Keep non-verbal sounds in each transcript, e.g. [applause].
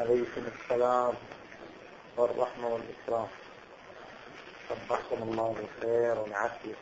عليكم السلام والرحمة والإكرام. صبحكم الله بالخير والعافية.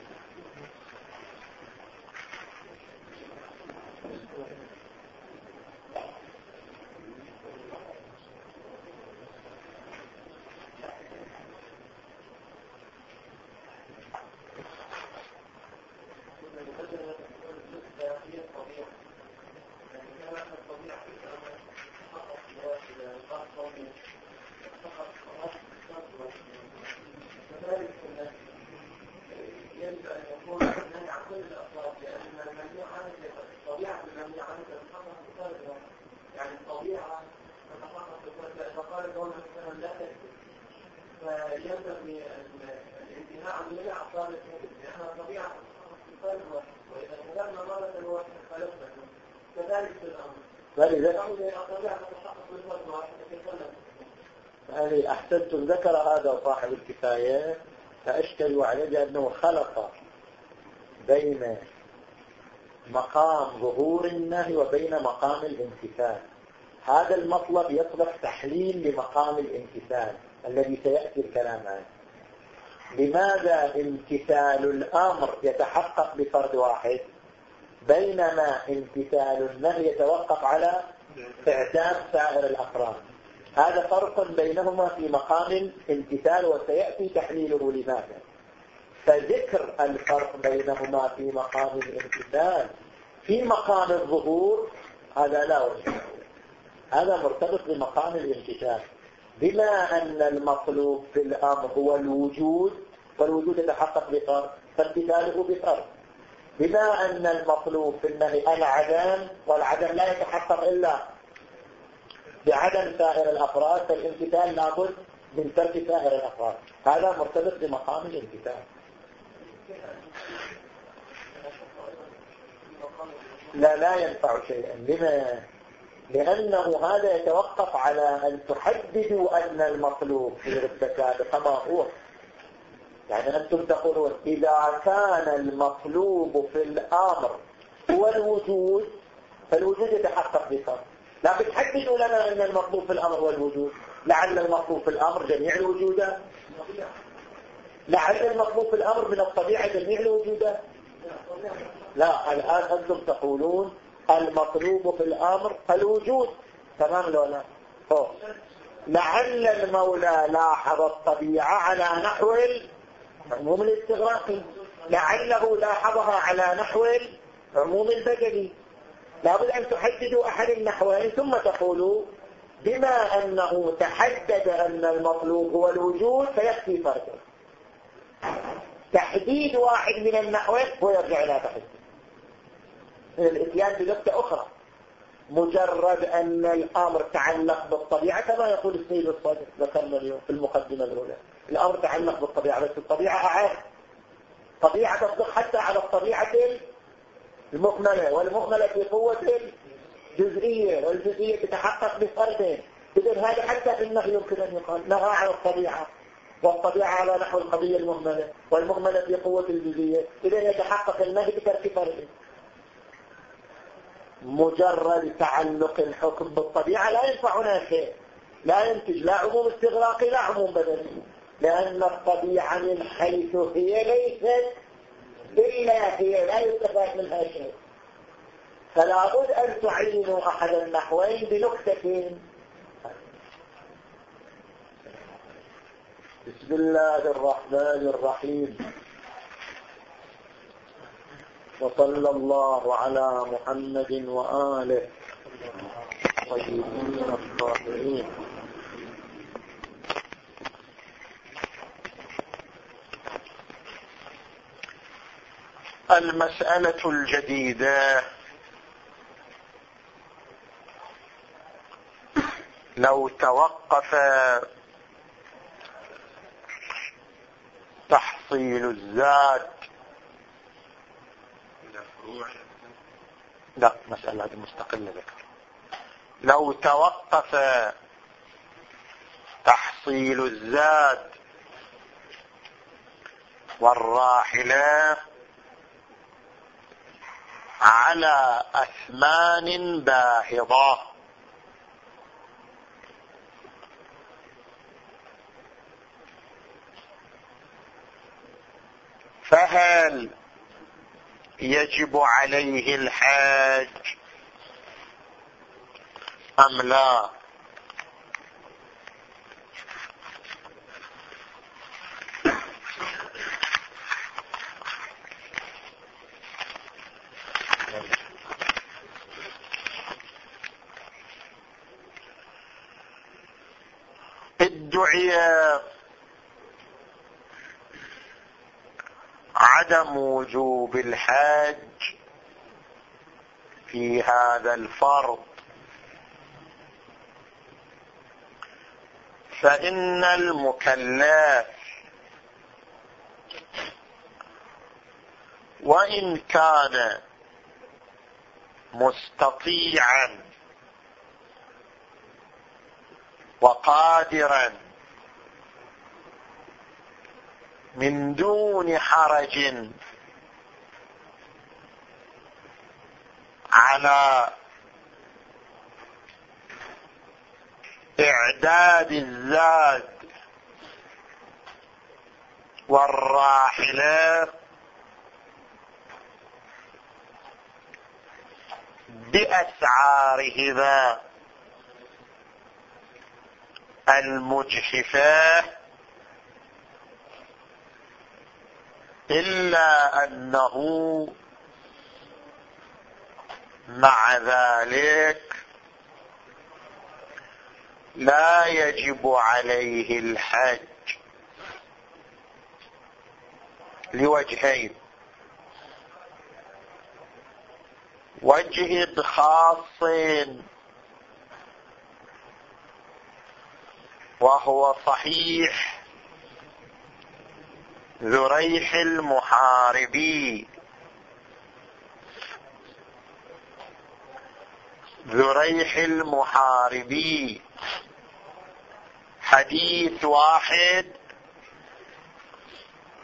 أحسنتم ذكر هذا صاحب الكفاية فأشكلوا عليه بأنه خلق بين مقام ظهور النهي وبين مقام الامتثال. هذا المطلب يطلب تحليل لمقام الامتثال الذي سيأتي الكلام عنه. لماذا امتثال الأمر يتحقق بفرد واحد؟ بينما امتثال النهي يتوقف على اعتاد سائر الأفراد. هذا فرق بينهما في مقام الامتثال وسيأتي تحليله لماذا. فذكر الفرق بينهما في مقام الامتثال. في مقام الظهور هذا لا وجه هذا مرتبط بمقام الامتثال. بما أن المطلوب في الأمر هو الوجود والوجود يتحقق بفرق فامتثاله بفرق بما أن المطلوب في النهي العدم والعدم لا يتحقق إلا بعدم سائر الأفراد فالامتثال لابد من ترك سائر الأفراد. هذا مرتبط بمقام الامتثال. لا لا ينفع شيئا. لما؟ لأنه هذا يتوقف على أن تحددوا أن المطلوب في الارتكاب كما هو. يعني أنتم تقولون إذا كان المطلوب في الأمر هو الوجود فالوجود يتحقق بفرق لكن تحددوا لنا أن المطلوب في الأمر هو الوجود. لعل المطلوب في الأمر جميع الوجودات لعل المطلوب في الأمر من الطبيعة جميع الوجودات لا الآن أنتم تقولون المطلوب في الأمر الوجود. تمام لو لا؟ لعل المولى لاحظ الطبيعة على نحو عموم الاستغراقي لعله لاحظها على نحو عموم البدني. لابد أن تحددوا أحد النحوين ثم تقولوا بما أنه تحدد أن المطلوب هو الوجود فيكفي فرده. تحديد واحد من النحوين هو يرجع إلى تحديد. الإتيان بنكتة أخرى. مجرد أن الأمر تعلق بالطبيعة كما يقول السيد الصادق ذكرنا اليوم في المقدمة الأولى. الأمر تعلق بالطبيعة بس الطبيعة أعاد. طبيعة تصدق حتى على الطبيعة المكملة والمكملة في قوة جزئية والجزئية تتحقق بفردين إذن هذا حتى في النهي يمكن أن يقال نهى على الطبيعة. والطبيعة على نحو القضية المهملة والمهملة في قوة الجزئية. إذن يتحقق النهي بترك فرد. مجرد تعلق الحكم بالطبيعة لا ينفعنا شيء لا ينتج لا عموم استغراقي لا عموم بدني. لأن الطبيعة من حيث هي ليست إلا هي لا يستفاد منها شيء فلا بد أن تعينوا أحد النحوين بنكتة. بسم الله الرحمن الرحيم. وصلى الله على محمد وآله طيبين الطاهرين. المسألة الجديدة. لو توقف تحصيل الزاد لا مسألة مستقلة ذكر. لو توقف تحصيل الزاد والراحلة. على أثمان باهظة. فهل يجب عليه الحاج أم لا؟ ادعي عدم وجوب الحج في هذا الفرض. فإن المكلف وإن كان مستطيعا وقادرا من دون حرج على إعداد الزاد والراحلة بأسعارهما المجحفة إلا أنه مع ذلك لا يجب عليه الحج لوجهين. وجه خاص وهو صحيح ذريح المحاربي ذريح المحاربي حديث واحد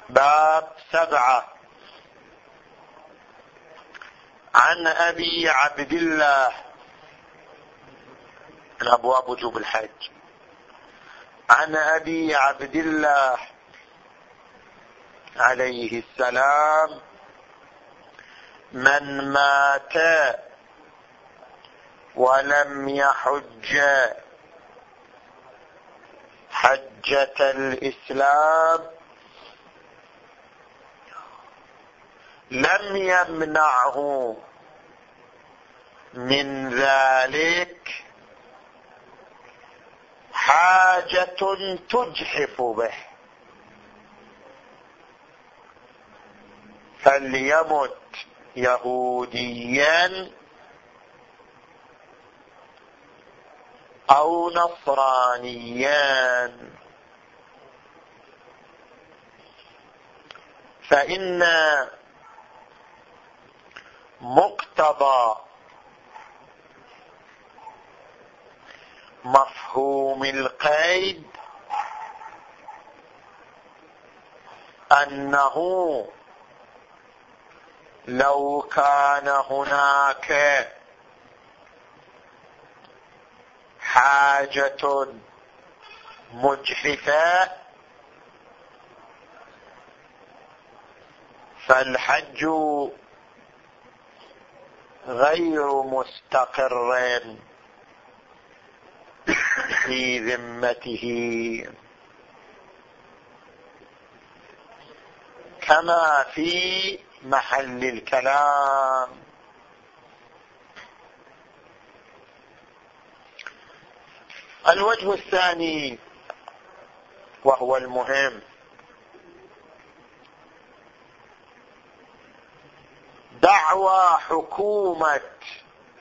باب سبعة. عن أبي عبد الله. من أبواب وجوب الحج. عن أبي عبد الله. عليه السلام من مات ولم يحج حجة الإسلام لم يمنعه من ذلك حاجة تجحف به. فليمت يهوديا أو نصرانيا. فإن مقتضى مفهوم القيد أنه لو كان هناك حاجة مجحفة فالحج غير مستقر في ذمته. كما في محل الكلام. الوجه الثاني وهو المهم. دعوى حكومة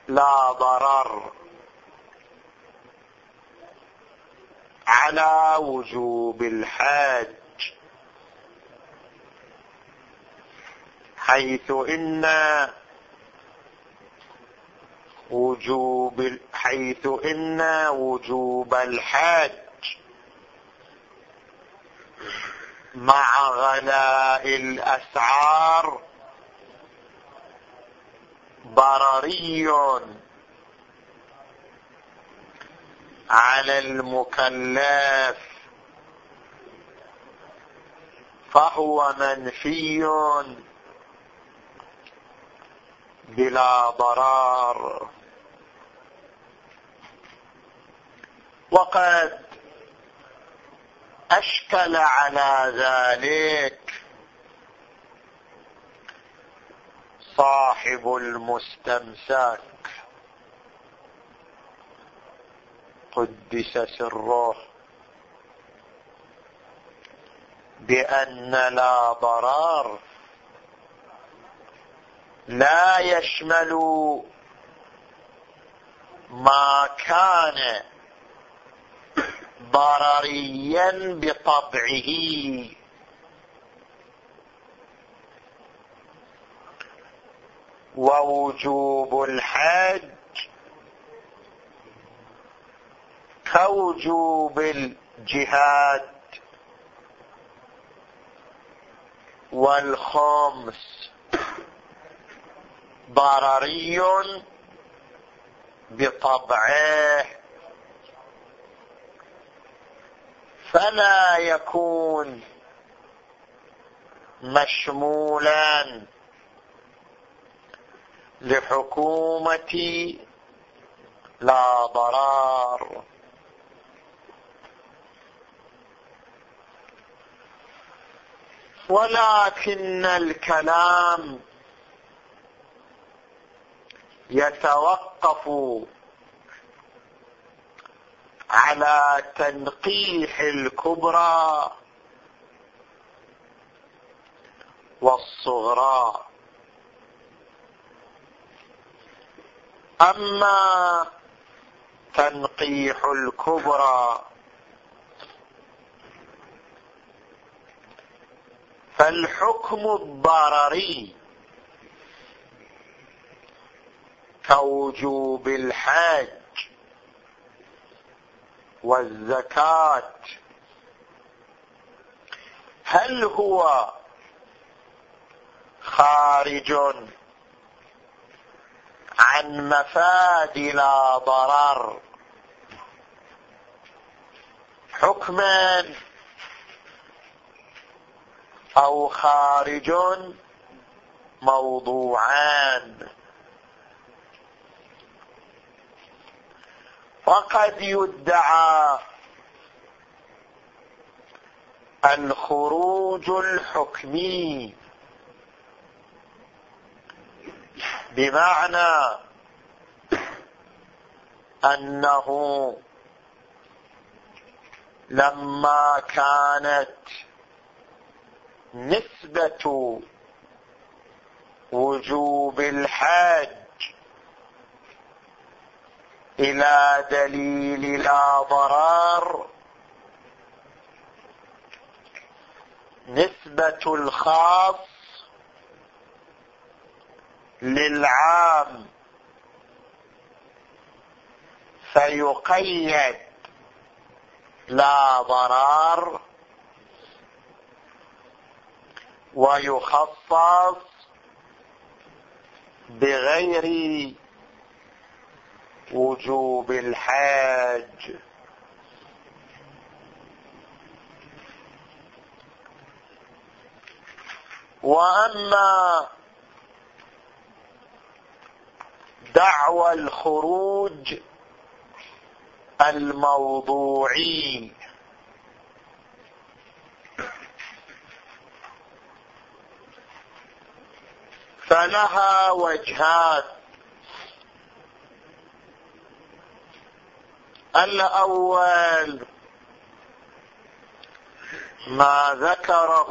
لا ضرر على وجوب الحج حيث إن وجوب حيث إن وجوب الحج مع غلاء الأسعار ضرري على المكلف فهو منفي. بلا ضرار. وقد أشكل على ذلك صاحب المستمسك. قدس سره بأن لا ضرار. لا يشمل ما كان ضرريا بطبعه. ووجوب الحج كوجوب الجهاد. والخمس ضرري بطبعه. فلا يكون مشمولا لحكومة لا ضرار ولكن الكلام يتوقف على تنقيح الكبرى والصغرى. أما تنقيح الكبرى فالحكم الضرري. كوجوب الحج والزكاة. هل هو خارج عن مفاد لا ضرر؟ حكما أو خارج موضوعان وقد يدعى الخروج الحكمي بمعنى أنه لما كانت نسبة وجوب الحج إلى دليل لا ضرار. نسبة الخاص للعام. فيقيد لا ضرار ويخصص بغير وجوب الحاج. وأما دعوى الخروج الموضوعي فلها وجهان. الأول ما ذكره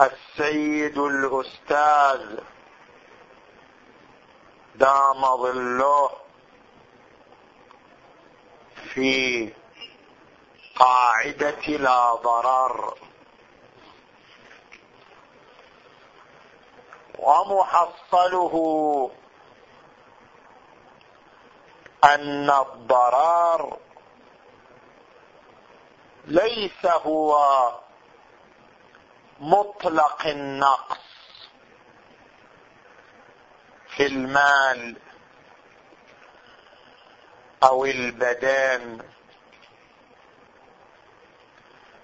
السيد الأستاذ دام ظله في قاعدة لا ضرر. ومحصله أن الضرار ليس هو مطلق النقص في المال أو البدن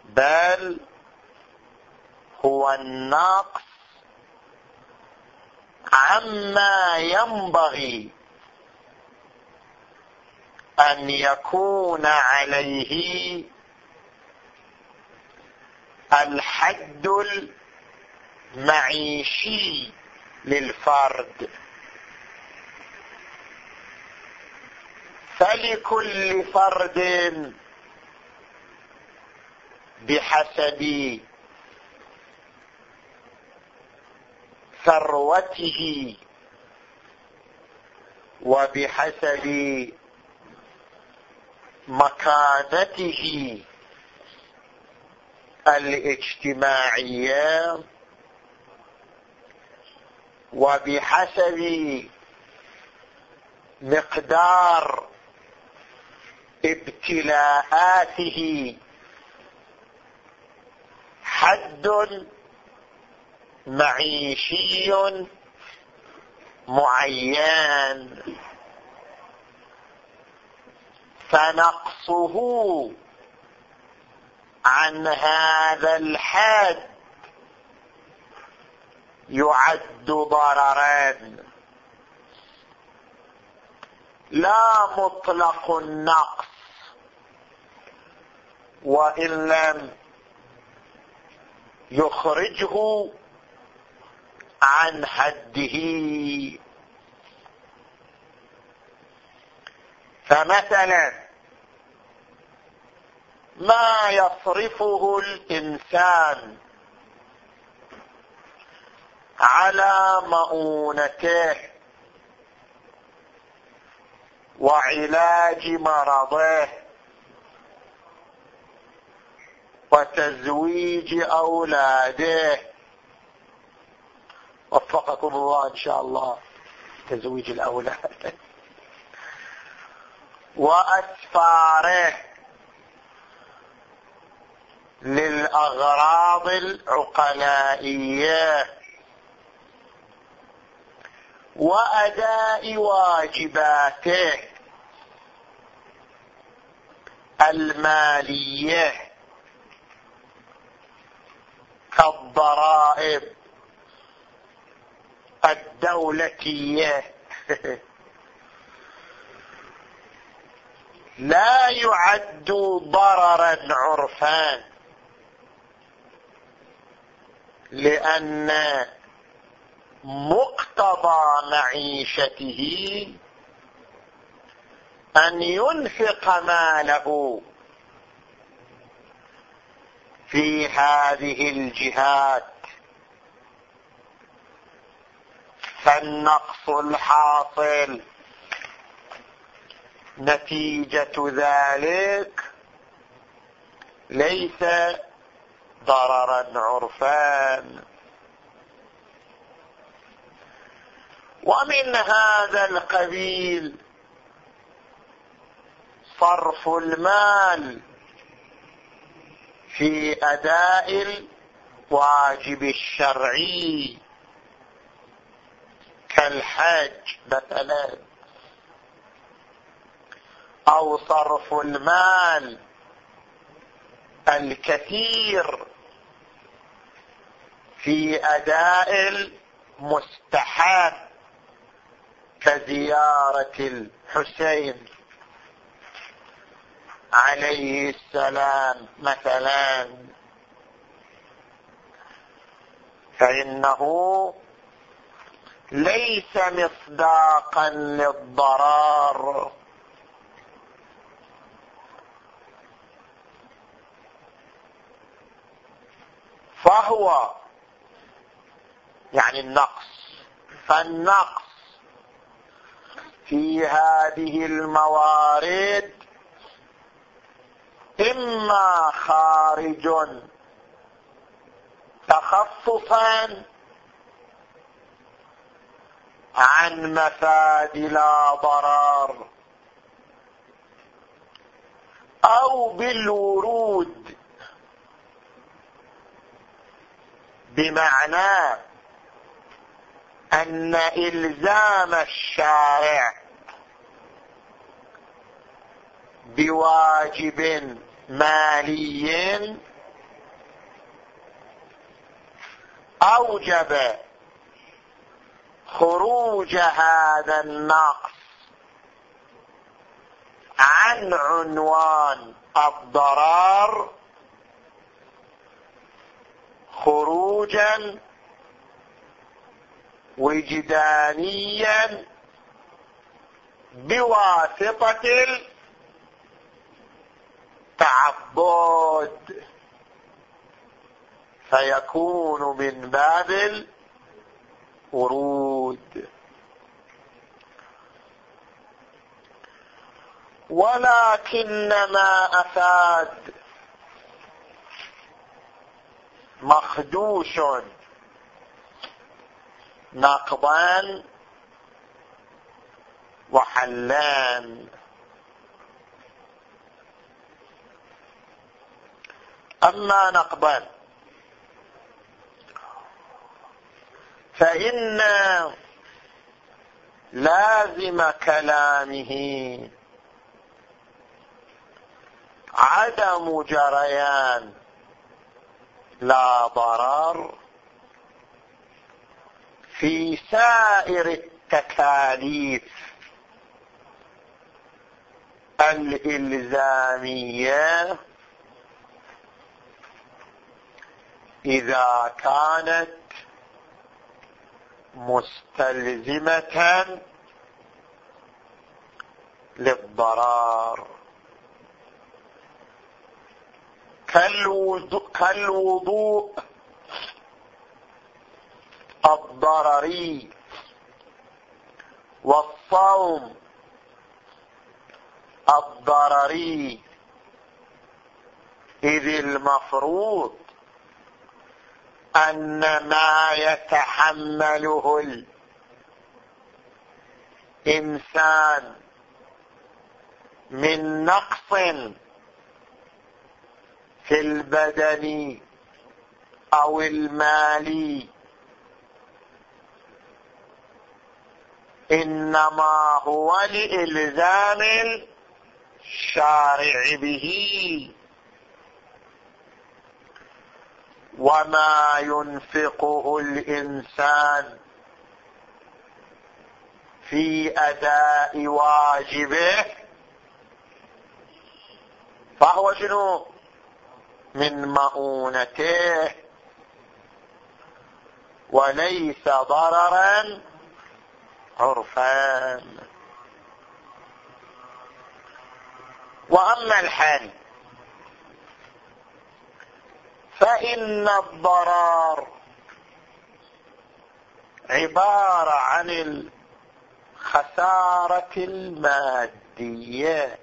بل هو النقص عما ينبغي أن يكون عليه الحد المعيشي للفرد. فلكل فرد بحسب ثروته وبحسب مكانته الاجتماعية وبحسب مقدار ابتلاءاته حد معيشي معين. فنقصه عن هذا الحد. يعد ضررا. لا مطلق النقص. وإن لم يخرجه عن حده. فمثلا ما يصرفه الإنسان على مؤونته وعلاج مرضه وتزويج أولاده. وفقكم الله إن شاء الله تزويج الأولاد. وأسفاره للأغراض العقلائية. وأداء واجباته المالية كالضرائب الدولتية. [laughs] لا يعد ضررا عرفان لأن مقتضى معيشته أن ينفق ماله في هذه الجهات. فالنقص الحاصل نتيجة ذلك ليس ضررا عرفان. ومن هذا القبيل صرف المال في أداء الواجب الشرعي كالحج مثلا. أو صرف المال الكثير في أداء المستحب كزيارة الحسين عليه السلام مثلا. فإنه ليس مصداقا للضرار. فهو يعني النقص. فالنقص في هذه الموارد إما خارج تخصصا عن مفاد لا ضرر أو بالورود بمعنى أن إلزام الشارع بواجب مالي أوجب خروج هذا النقص عن عنوان الضرار خروجا وجدانيا بواسطة التعبد. فيكون من باب الورود. ولكن ما أفاد مخدوش نقضان وحلان أما نقضان فإن لازم كلامه عدم جريان. لا ضرر في سائر التكاليف الإلزامية إذا كانت مستلزمة للضرار كالوضوء الضرري والصوم الضرري إذ المفروض أن ما يتحمله الإنسان من نقص في البدن أو المال. إنما هو لإلزام الشارع به. وما ينفقه الإنسان في أداء واجبه فهو شنو؟ من مؤونته وليس ضررا عرفا. وأما الحال فإن الضرار عبارة عن الخسارة المادية.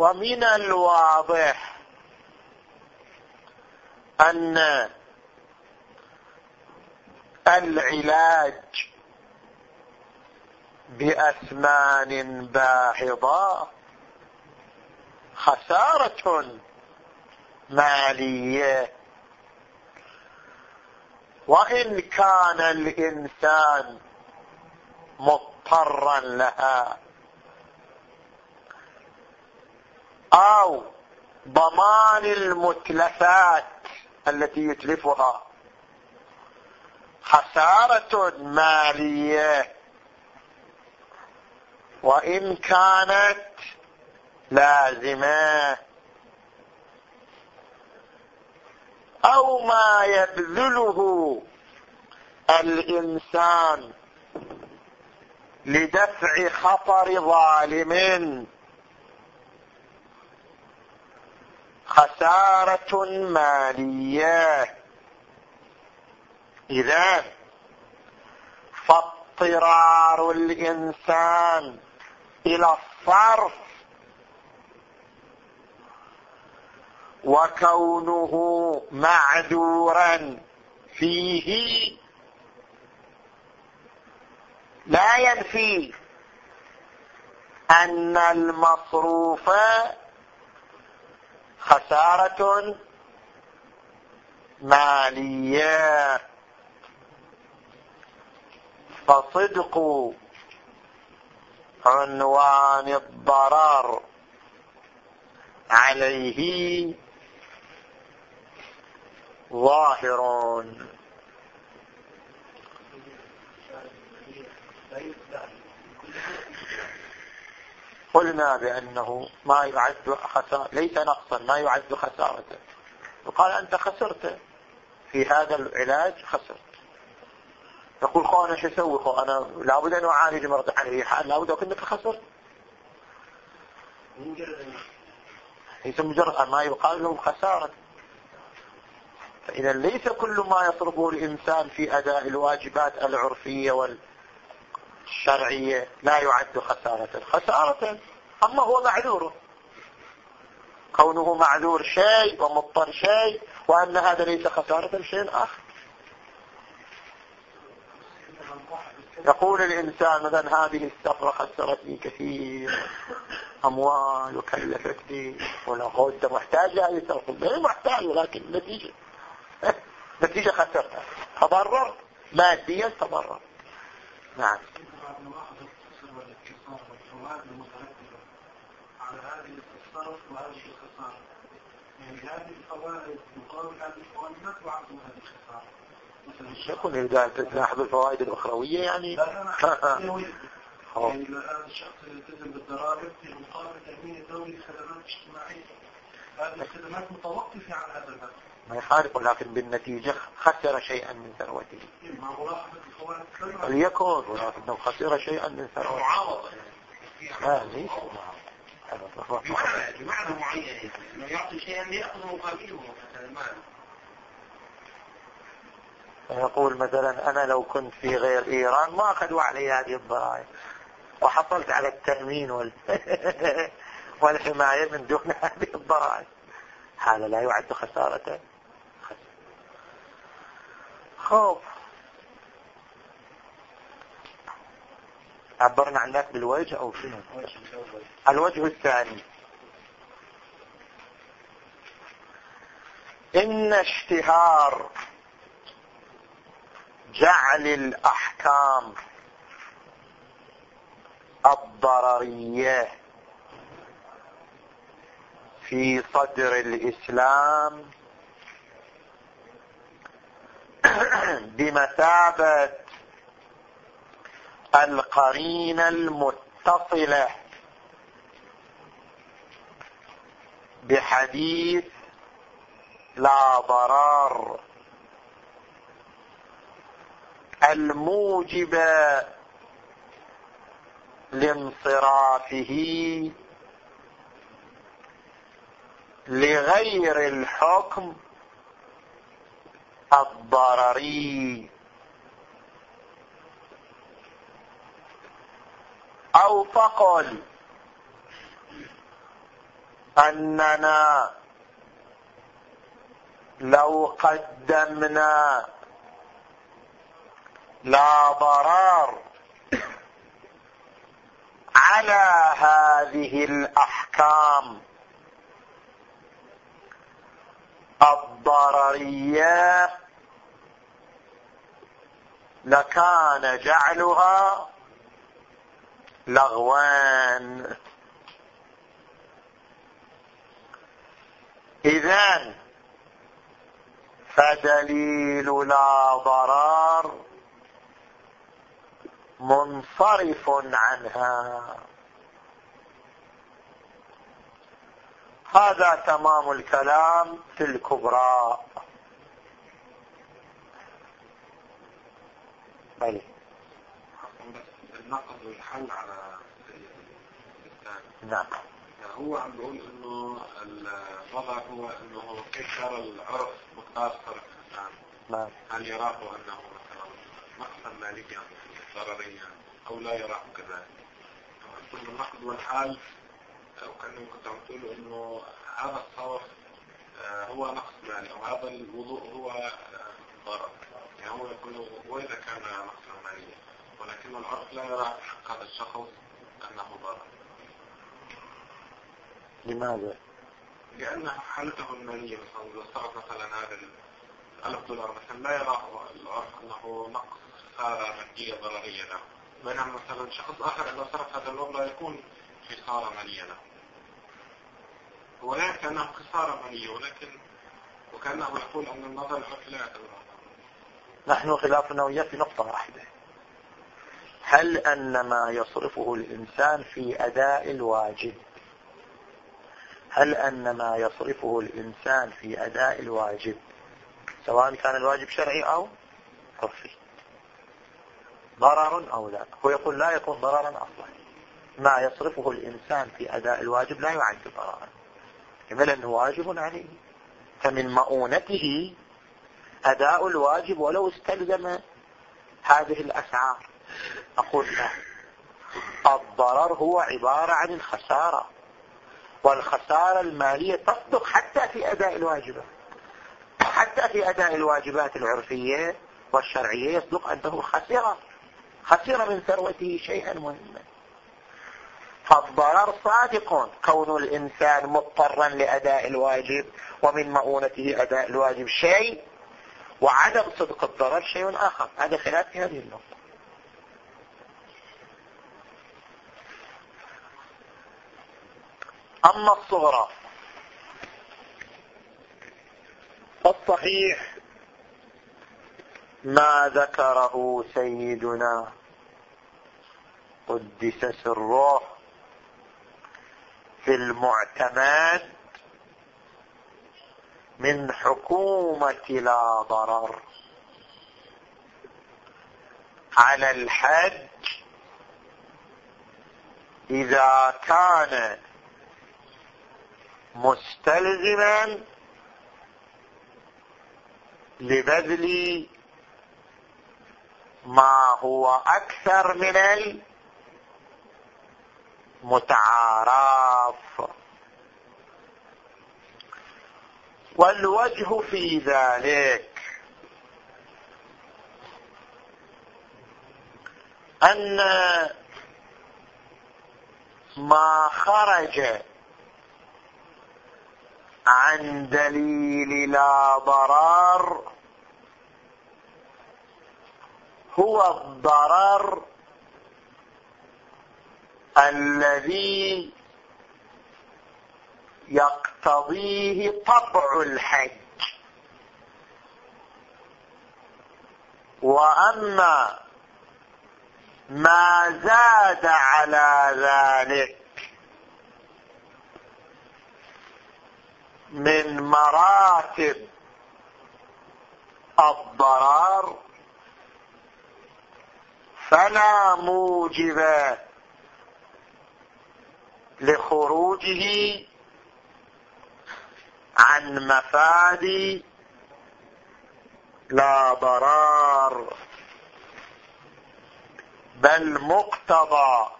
ومن الواضح أن العلاج بأثمان باهظة خسارة مالية. وإن كان الإنسان مضطرا لها أو ضمان المتلفات التي يتلفها. خسارة مالية. وإن كانت لازمة. أو ما يبذله الإنسان لدفع خطر ظالم. خسارة مالية. إذا فاضطرار الإنسان إلى الصرف وكونه معذورا فيه لا ينفي أن المصروف خسارة مالية. فصدق عنوان الضرر عليه ظاهر. قلنا بأنه ما يعد خسارة ليس نقصا ما يعد خسارة وقال أنت خسرت. في هذا العلاج خسرت. يقول خو أنا شو أسوي خو؟ أنا لابد أن أعالج مرض عليه حال لابد أنك خسرت ليس مجرد ما يقال له خسارة. فإذا ليس كل ما يطلبه الإنسان في أداء الواجبات العرفية والشرعية لا يعد خسارة. خسارة أما هو معذور كونه معذور شيء ومضطر شيء وأن هذا ليس خسارة شيء آخر. يقول الإنسان مثلا هذه السفرة خسرتني كثير. أموال وكلفتني ولا محتاج هذه السفرة غير محتاج ولكن نتيجة. [laughs] نتيجة خسرتها. تضرر ماديا تضرر. نعم. على هذه الخسارة وهذه الخسارة يعني. هذه الفوائد مقابل هذه الفوائد ما هذه الخسارة يكون إذا تلاحظ الفوائد الأخروية يعني يعني الآن الشخص يلتزم بالضرائب في مقابل تأمين الدولي لخدمات اجتماعية. هذه الخدمات متوقفة عن هذا المال ما يخالف ولكن بالنتيجة خسر شيئا من ثروته. ليكن ولكنه خسر شيئا من ثروته. معاوضة لا ليس بمعنى معين. انه يعطي شيئا ليأخذ مقابله المال يقول مثلا أنا لو كنت في غير إيران ما أخذوا علي هذه الضرائب. وحصلت على التأمين وال... [laughs] والحماية من دون هذه الضرائب. هذا لا يعد خسارة. خوف عبرنا عن ذلك بالوجه أو شنو؟ الوجه الثاني. إن اشتهار جعل الأحكام الضررية في صدر الإسلام [coughs] بمثابة القرينة المتصلة بحديث لا ضرر الموجب لانصرافه لغير الحكم الضرري. أو فقل أننا لو قدمنا لا ضرار على هذه الأحكام الضررية لكان جعلها لغوان. إذن فدليل لا ضرار منصرف عنها. هذا تمام الكلام في الكبرى. بلي النقد والحل على نعم. هو عم بيقول إنه الوضع هو إنه كيف صار العرف مقدار صرف الإنسان. نعم. هل يراه أنه مثلا نقصا ماليا ضرريا أو لا يراه كذلك. كل النقد والحال وكأنه كنت عم تقول إنه هذا الصرف آه، هو نقص مالي أو هذا الوضوء هو آه، ضرر. يعني هو يقول واذا كان نقصا ماليا ولكن العرف لا يرى في حق هذا الشخص أنه ضرر. لماذا؟ لأن حالته المالية مثلا إذا صرف مثلا هذا الألف دولار مثلا لا يراه العرف أنه نقص خسارة مادية ضررية له. بينما مثلا شخص آخر إذا صرف هذا المبلغ يكون خسارة مالية له. هو لا يكفي أنه خسارة مالية ولكن وكأنه يقول أن النظر العرفي لا يعتبر نحن خلافنا وياه في نقطة واحدة. هل أن ما يصرفه الإنسان في أداء الواجب؟ هل أن ما يصرفه الإنسان في أداء الواجب سواء كان الواجب شرعي أو عرفي؟ ضرر أو لا؟ هو يقول لا يكون ضررا أصلا. ما يصرفه الإنسان في أداء الواجب لا يعد ضررا. بل أنه واجب عليه. فمن مؤونته أداء الواجب ولو استلزم هذه الأسعار أقول لا. الضرر هو عبارة عن الخسارة والخسارة المالية تصدق حتى في أداء الواجبات حتى في أداء الواجبات العرفية والشرعية يصدق أنه خسر خسر من ثروته شيئا مهما. فالضرر صادق كون الإنسان مضطرا لأداء الواجب ومن مؤونته أداء الواجب شيء وعدم صدق الضرر شيء آخر. هذا خلاف في هذه النقطة. أما الصغرى فالصحيح ما ذكره سيدنا قدس سره في المعتمد من حكومة لا ضرر. على الحج إذا كان مستلزما لبذل ما هو أكثر من المتعارف. والوجه في ذلك. أن ما خرج عن دليل لا ضرر هو الضرر الذي يقتضيه طبع الحج. وأما ما زاد على ذلك من مراتب الضرر فلا موجب لخروجه عن مفاد لا ضرار بل مقتضى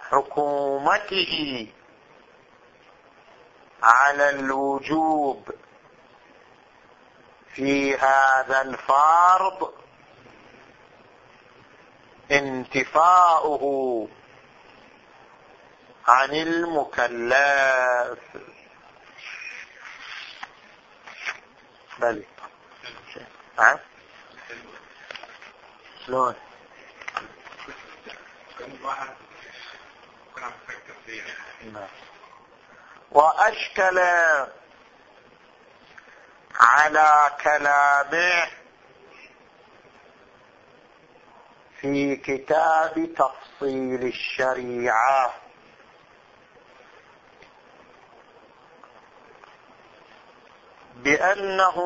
حكومته على الوجوب في هذا الفرض انتفاؤه عن المكلف. بلي ها؟ شلون؟ نعم وأشكل على كلامه في كتاب تفصيل الشريعة. بأنه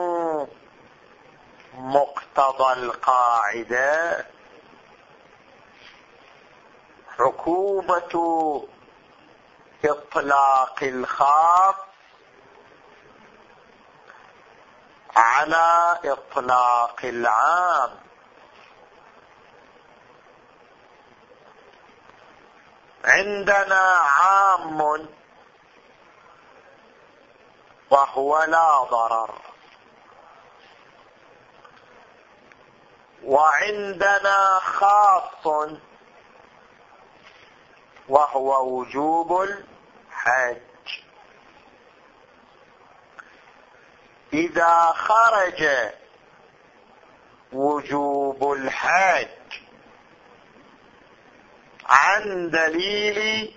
مقتضى القاعدة حكومة إطلاق الخاص على إطلاق العام. عندنا عام وهو لا ضرر. وعندنا خاص وهو وجوب الحج. إذا خرج وجوب الحج عن دليل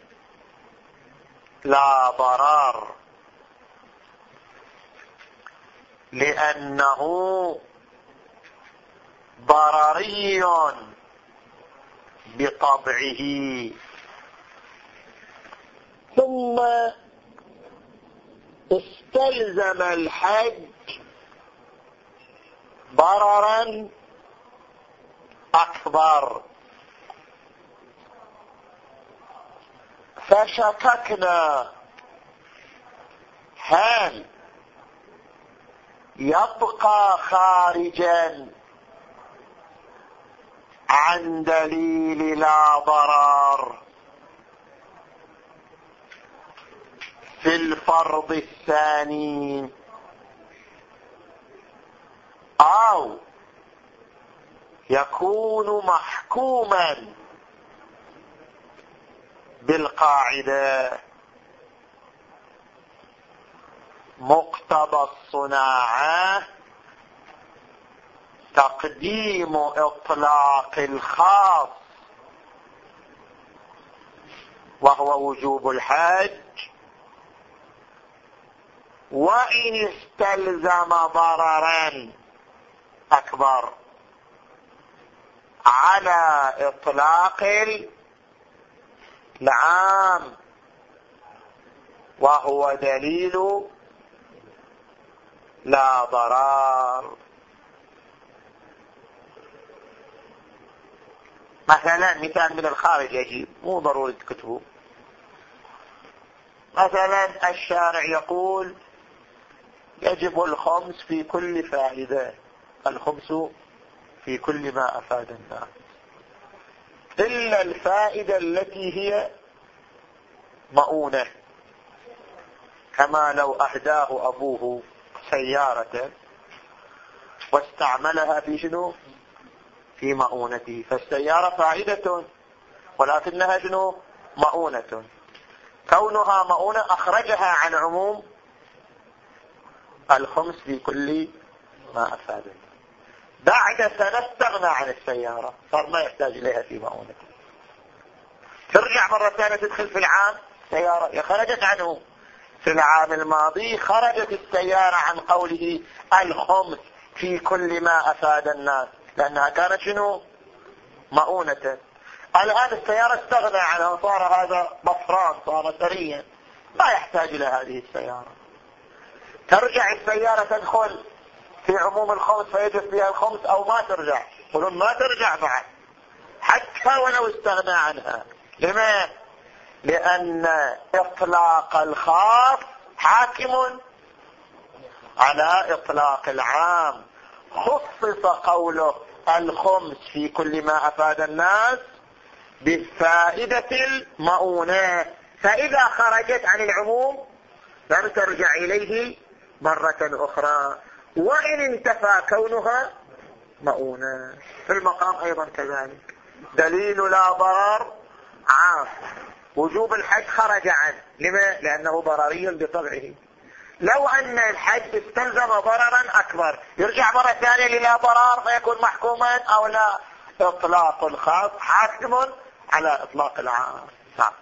لا ضرر. لأنه ضرري بطبعه. ثم استلزم الحج ضررا أكبر. فشككنا هل يبقى خارجا عن دليل لا ضرر في الفرض الثاني. أو يكون محكوما بالقاعدة. مقتضى الصناعة تقديم إطلاق الخاص وهو وجوب الحج. وإن استلزم ضررا أكبر على إطلاق العام وهو دليل لا ضرار. مثلا مثال من الخارج يجيب مو ضروري تكتبه. مثلا الشارع يقول يجب الخمس في كل فائدة. الخمس في كل ما أفاد الناس. إلا الفائدة التي هي مؤونة. كما لو أهداه أبوه. سيارة واستعملها في شنو؟ في مؤونته. فالسيارة فائدة ولكنها شنو؟ مؤونة. كونها مؤونة أخرجها عن عموم الخمس في كل ما أفاد. بعد سنة استغنى عن السيارة صار ما يحتاج إليها في مؤونته ترجع مرة ثانية تدخل في العام سيارة خرجت عنه. في العام الماضي خرجت السيارة عن قوله الخمس في كل ما أفاد الناس. لأنها كانت شنو؟ مؤونة. الآن السيارة استغنى عنها. صار هذا بصران صار ثريا ما يحتاج إلى هذه السيارة. ترجع السيارة تدخل في عموم الخمس فيجب فيها الخمس أو ما ترجع. يقولون ما ترجع بعد. حتى ولو استغنى عنها. لما لأن إطلاق الخاص حاكم على إطلاق العام. خصص قوله الخمس في كل ما أفاد الناس بالفائدة المؤونة. فإذا خرجت عن العموم لم ترجع إليه مرة أخرى. وإن انتفى كونها مؤونة. في المقام أيضا كذلك. دليل لا ضرر. عام وجوب الحج خرج عنه. لما؟ لأنه ضرري بطبعه. لو أن الحج استلزم ضررا أكبر. يرجع مرة ثانية للا ضرار فيكون محكوما أو لا. إطلاق الخاص حاكم على إطلاق العام. نعم.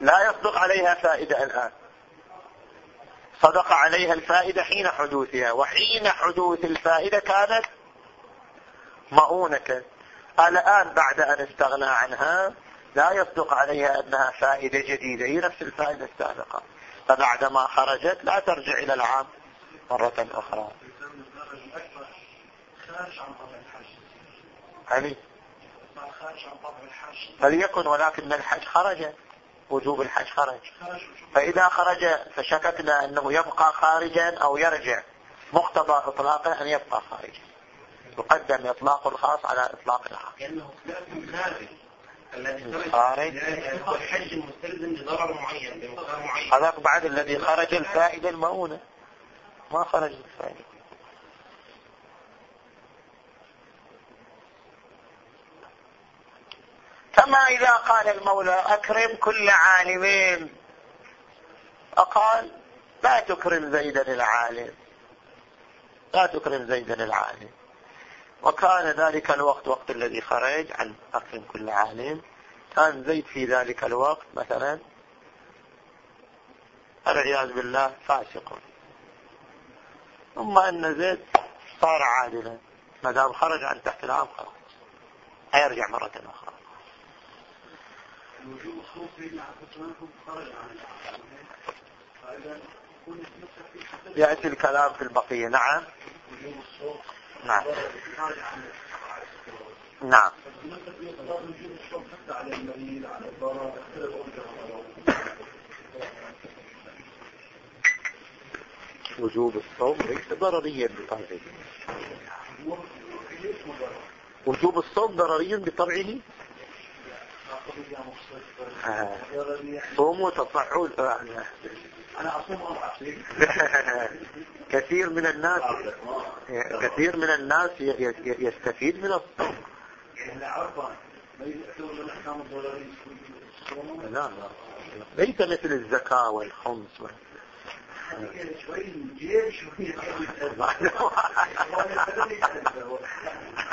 لا يصدق عليها فائدة الآن. صدق عليها الفائدة حين حدوثها وحين حدوث الفائدة كانت مؤونة. الآن بعد أن استغنى عنها لا يصدق عليها أنها فائدة جديدة. هي نفس الفائدة السابقة. فبعدما خرجت لا ترجع إلى العام مرة أخرى. علي. فليكن ولكن الحج خرج وجوب الحج خرج. فإذا خرج فشككنا أنه يبقى خارجا أو يرجع. مقتضى إطلاقه أن يبقى خارجا. يقدم إطلاق الخاص على إطلاق العام لأنه خارج. الذي الحج مستلزم لضرر معين بمقدار معين. هذاك بعد الذي خرج الفائدة المؤونة. ما خرج الفائدة. كما إذا قال المولى أكرم كل عالمين؟ فقال لا تكرم زيدا العالم. لا تكرم زيدا العالم. وكان ذلك الوقت وقت الذي خرج عن أكرم كل عالم. كان زيد في ذلك الوقت مثلا العياذ بالله فاسق. ثم أن زيد صار عادلا. ما دام خرج عن تحت العام خلاص هيرجع مرة أخرى. يأتي الكلام في البقية. نعم. نعم. نعم. وجوب الصوم ليس ضرريا بطبعه وجوب الصوم ضرري بطبعه. صوم وتطعول آه. أنا اصوم [laughs] كثير من الناس كثير من الناس يستفيد من الصوم لا لا ليس مثل الزكاة والخمس شوي شوي [laughs]